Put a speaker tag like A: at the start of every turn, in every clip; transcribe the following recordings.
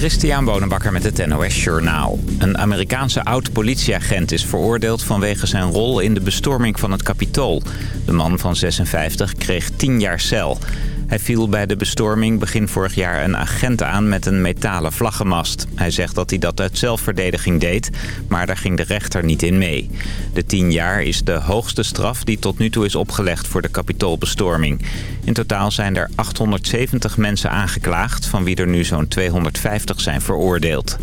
A: Christian Bonenbakker met het NOS Journaal. Een Amerikaanse oud-politieagent is veroordeeld vanwege zijn rol in de bestorming van het Capitool. De man van 56 kreeg 10 jaar cel. Hij viel bij de bestorming begin vorig jaar een agent aan met een metalen vlaggenmast. Hij zegt dat hij dat uit zelfverdediging deed, maar daar ging de rechter niet in mee. De 10 jaar is de hoogste straf die tot nu toe is opgelegd voor de kapitoolbestorming. In totaal zijn er 870 mensen aangeklaagd, van wie er nu zo'n 250 zijn veroordeeld.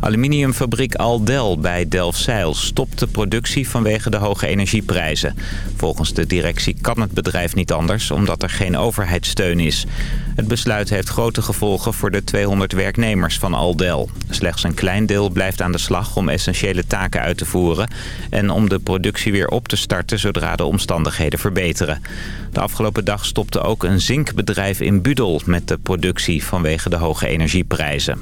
A: Aluminiumfabriek Aldel bij Delfzijl stopt de productie vanwege de hoge energieprijzen. Volgens de directie kan het bedrijf niet anders omdat er geen overheidssteun is. Het besluit heeft grote gevolgen voor de 200 werknemers van Aldel. Slechts een klein deel blijft aan de slag om essentiële taken uit te voeren... en om de productie weer op te starten zodra de omstandigheden verbeteren. De afgelopen dag stopte ook een zinkbedrijf in Budel met de productie vanwege de hoge energieprijzen.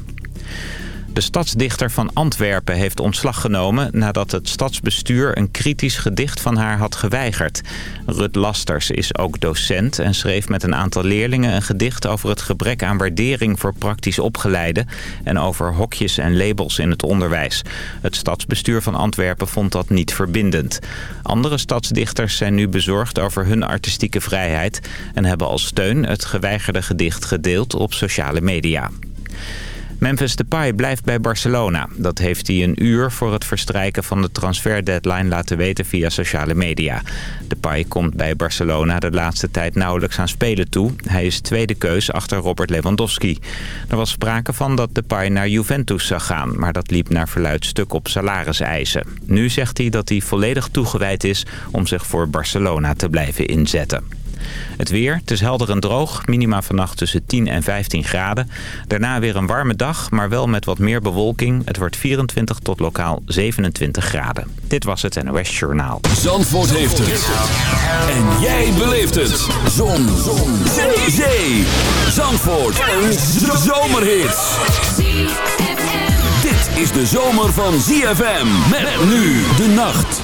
A: De stadsdichter van Antwerpen heeft ontslag genomen nadat het stadsbestuur een kritisch gedicht van haar had geweigerd. Rut Lasters is ook docent en schreef met een aantal leerlingen een gedicht over het gebrek aan waardering voor praktisch opgeleiden en over hokjes en labels in het onderwijs. Het stadsbestuur van Antwerpen vond dat niet verbindend. Andere stadsdichters zijn nu bezorgd over hun artistieke vrijheid en hebben als steun het geweigerde gedicht gedeeld op sociale media. Memphis Depay blijft bij Barcelona. Dat heeft hij een uur voor het verstrijken van de transferdeadline laten weten via sociale media. Depay komt bij Barcelona de laatste tijd nauwelijks aan spelen toe. Hij is tweede keus achter Robert Lewandowski. Er was sprake van dat Depay naar Juventus zou gaan, maar dat liep naar verluid stuk op salariseisen. Nu zegt hij dat hij volledig toegewijd is om zich voor Barcelona te blijven inzetten. Het weer, het is helder en droog. Minima vannacht tussen 10 en 15 graden. Daarna weer een warme dag, maar wel met wat meer bewolking. Het wordt 24 tot lokaal 27 graden. Dit was het NOS Journaal.
B: Zandvoort heeft het. En jij beleeft het. Zon. Zon. Zee. Zee. Zandvoort. Een zomerhit. Dit is de zomer van ZFM. Met nu de nacht.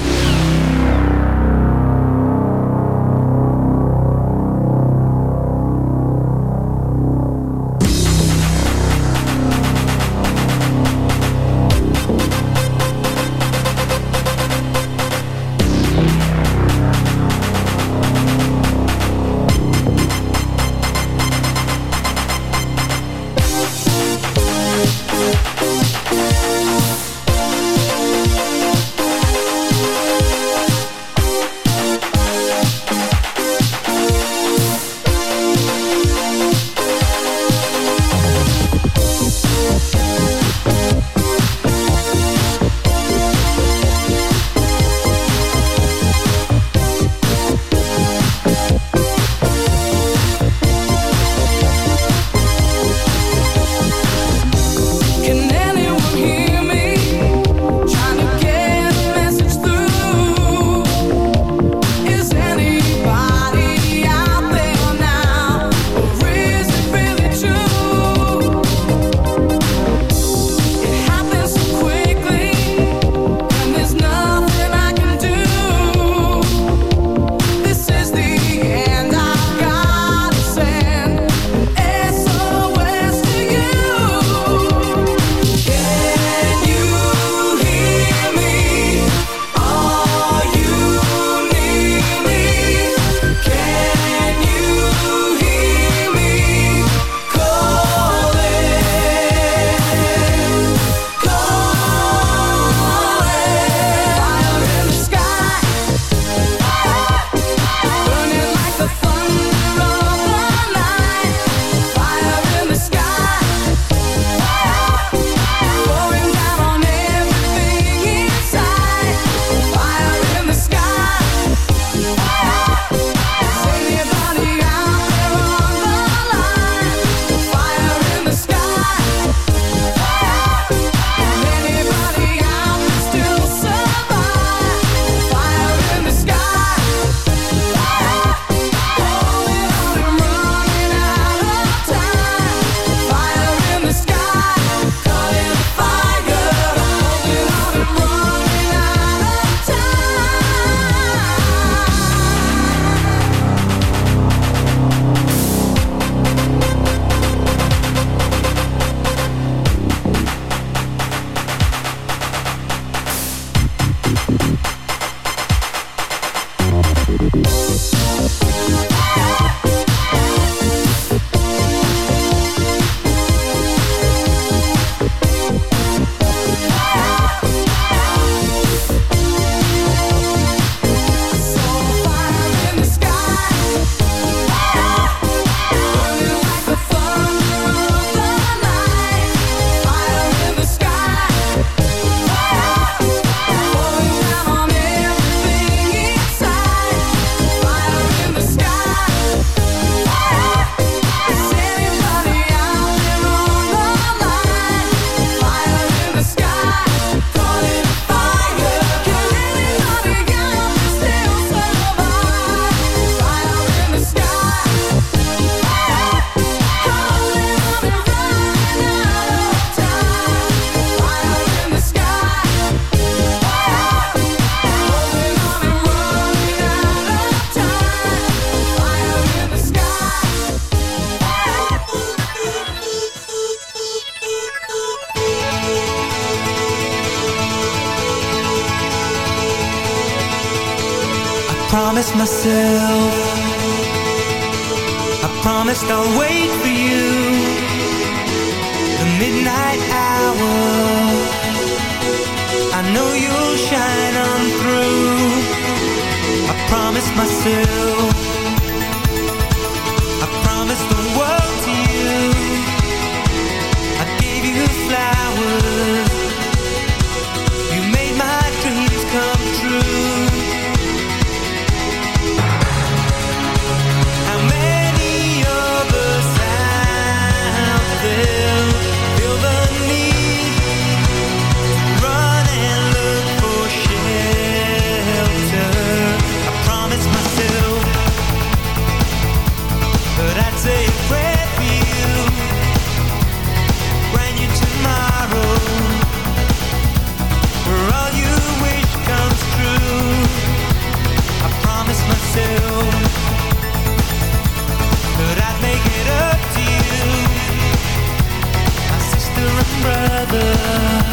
C: brother.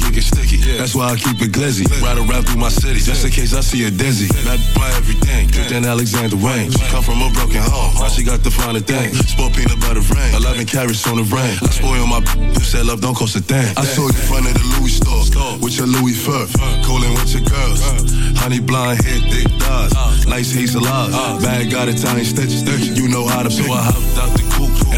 D: she get sticky. That's why I keep it glizzy. Ride around through my city. Just in case I see a dizzy. Not by everything. Then Alexander Wayne. Come from a broken home. Now she got the finer thing. Sport peanut butter rain. 11 carrots on the rain. I spoil my who said love don't cost a thing. I saw you in front of the Louis store. With your Louis fur. Coolin' with your girls. Honey blonde hair, thick thighs. Nice hazel eyes. Bag got Italian stitches. You know how to pick. So I hopped out the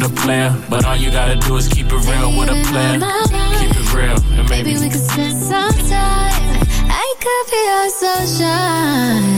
E: With a player, but all you gotta do is keep it real with a player. Keep it real, and maybe,
F: Maybe we could spend some time. I could be your sunshine.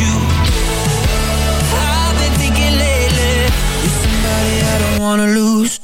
G: You. I've been thinking lately, you're somebody I don't wanna lose.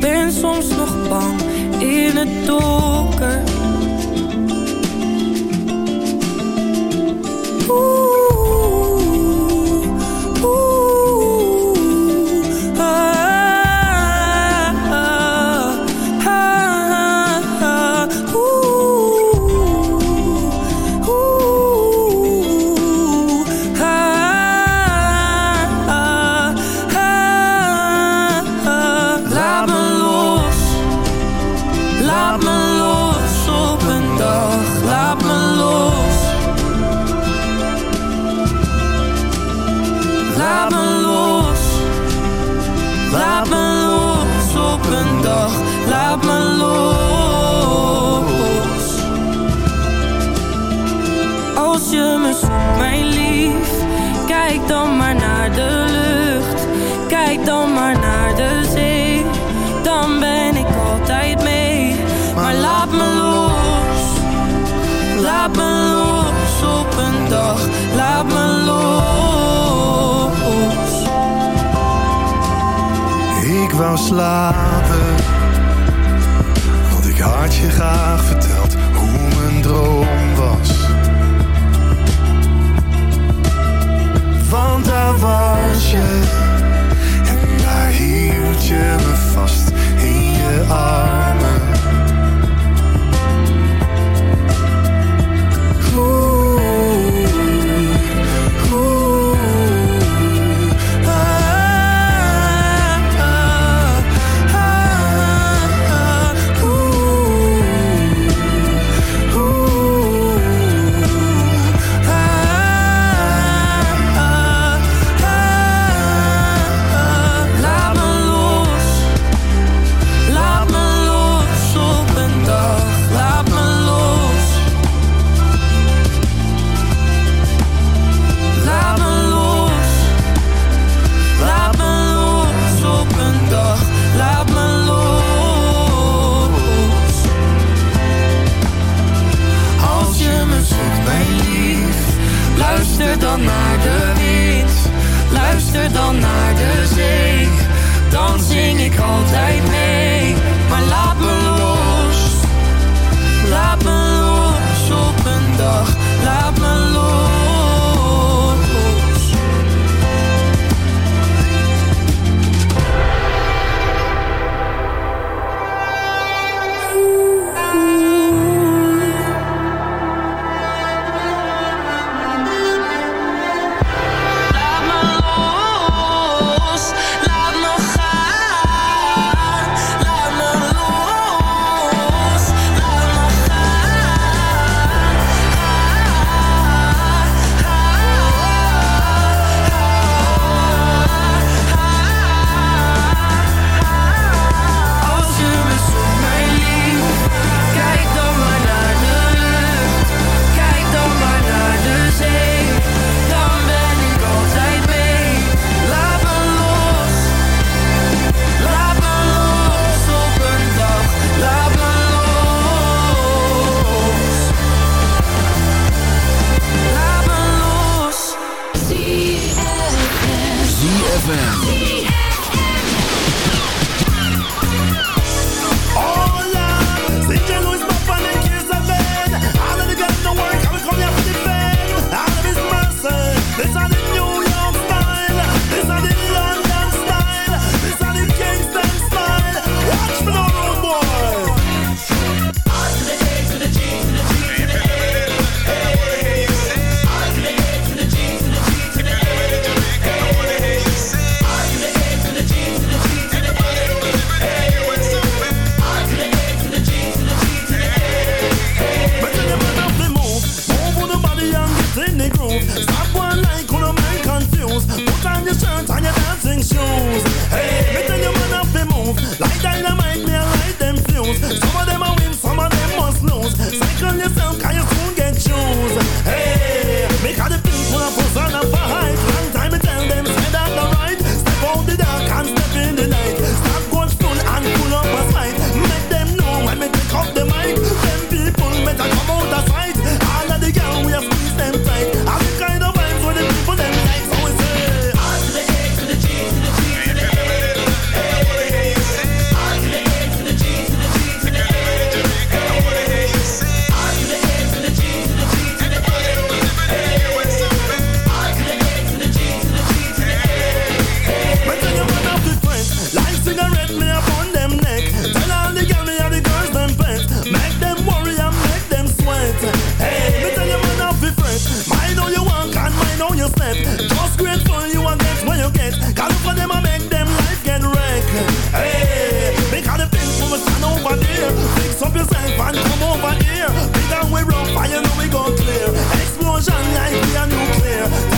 H: ben soms nog bang in het donker.
I: of us, yeah ZFM. yourself and come over here. Big and we rough, I you know we go clear. Explosion like we are nuclear.